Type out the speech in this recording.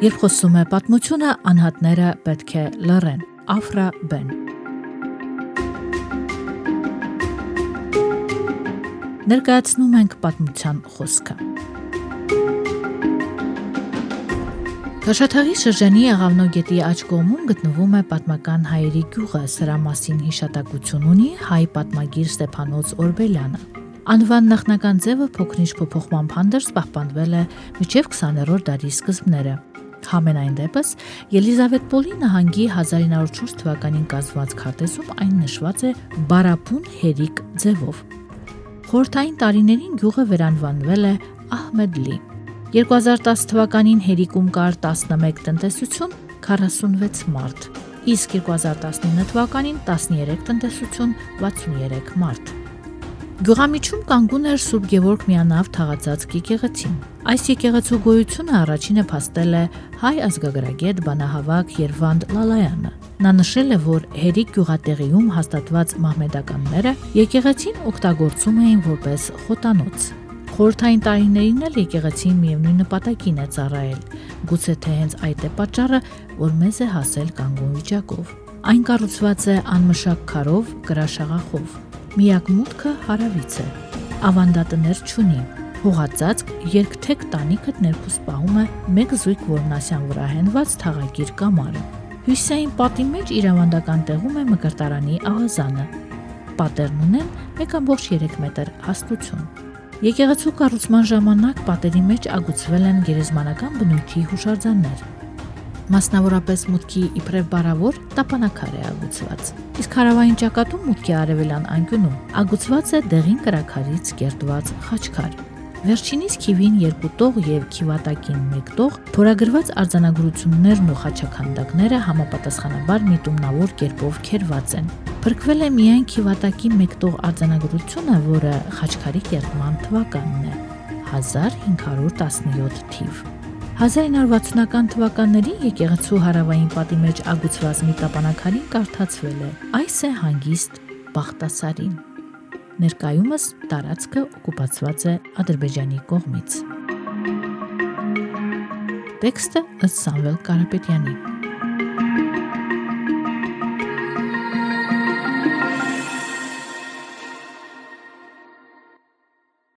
Երբ խոսում է պատմությունը, անհատները պետք է լռեն։ Աֆրա Բեն Ներկայացնում ենք պատմության խոսքը։ Քաշաթաղի շրջանի Աղավնո գետի աջ կողմում գտնվում է պատմական հայերի գյուղը, սրա մասին հիշատակություն ունի հայ պատմագիր Ստեփանոց Օրբելյանը։ Անվան նախնական ձևը փոքրինչ փոփոխման հանդերձ պահպանվել է մինչև 20-րդ դարի սկզբները։ Համենայն դեպս Ելիզավետ Պոլի նահանգի 1904 թվականին կազմված քարտեզում այն նշված է Բարապուն հերիկ ձևով։ Խորթային տարիներին գյուղը վերանվանվել է Ահմեդլի։ 2010 թվականին հերիկում կար 11 տնտեսություն, 46 մարդ, իսկ 2019 թվականին 13 տնտեսություն, 63 մարդ։ Գյուղամիջում կանգուն էր Սուրբ Գևորգ Միանավ թաղածած եկեղեցին։ Այս եկեղեցու գոյությունը առաջինը փաստել է հայ ազգագրագետ բանահավաք Երվանդ Լալայանը։ Նա նշել է, որ Հերիկ գյուղատեղիում հաստատված մահմեդականները եկեղեցին օգտագործում էին որպես խոտանոց։ Խորթային տարիներին էլ եկեղեցին միևնույն նպատակին է ծառայել։ Գուցե թե հենց այդ է պատճառը, որ մեզ է հասել կանգուն վիճակով։ Այն կառուցված է անմշակ քարով, կրաշաղախով։ Միակ մուտքը հարավից է։ Ավանդատներ չունի։ Հողածածկ երկթեք տանիքը ներքուս պահում է մեկ զույգ որմնասյան վրա հենված թաղագիր կամարը։ Հյուսային պատի մեջ իր ավանդական տեղում է մկրտարանի աղազանը։ Պատերն ունեն 1.3 մետր հաստություն։ Եկեղեցու կառուցման ժամանակ պատերի մեջ ագուցվել են գերեզմանական բնույթի հուշարձաններ։ Մասնավորապես մուտքի իբրև բարավոր տապանակար է ագուցված։ Իսկ հարավային ճակատում մուտքի արևելան անկյունում ագուցված է դեղին կրակարից կերտված խաչքար։ Վերջինիս քիվին երկու տող եւ քիվատակին մեկ տող փորագրված արձանագրություններն ու խաչականդակները համապատասխանաբար միտումնավոր կերպով քերված են։ Փրկվել է միայն քիվատակի մեկ տող արձանագրությունը, որը խաչքարի կերտման թվականն է 1517 թիվ։ 1960-ական թվականներին եկեղեցու հարավային պատի մեջ ագուցված մի տապանակարին կարդացվել է. Այս է հանգիստ Բախտասարին ներկայումս տարածքը օկուպացված է Ադրբեջանի կողմից։ Տեքստը ըստ Սամվել Կարապետյանի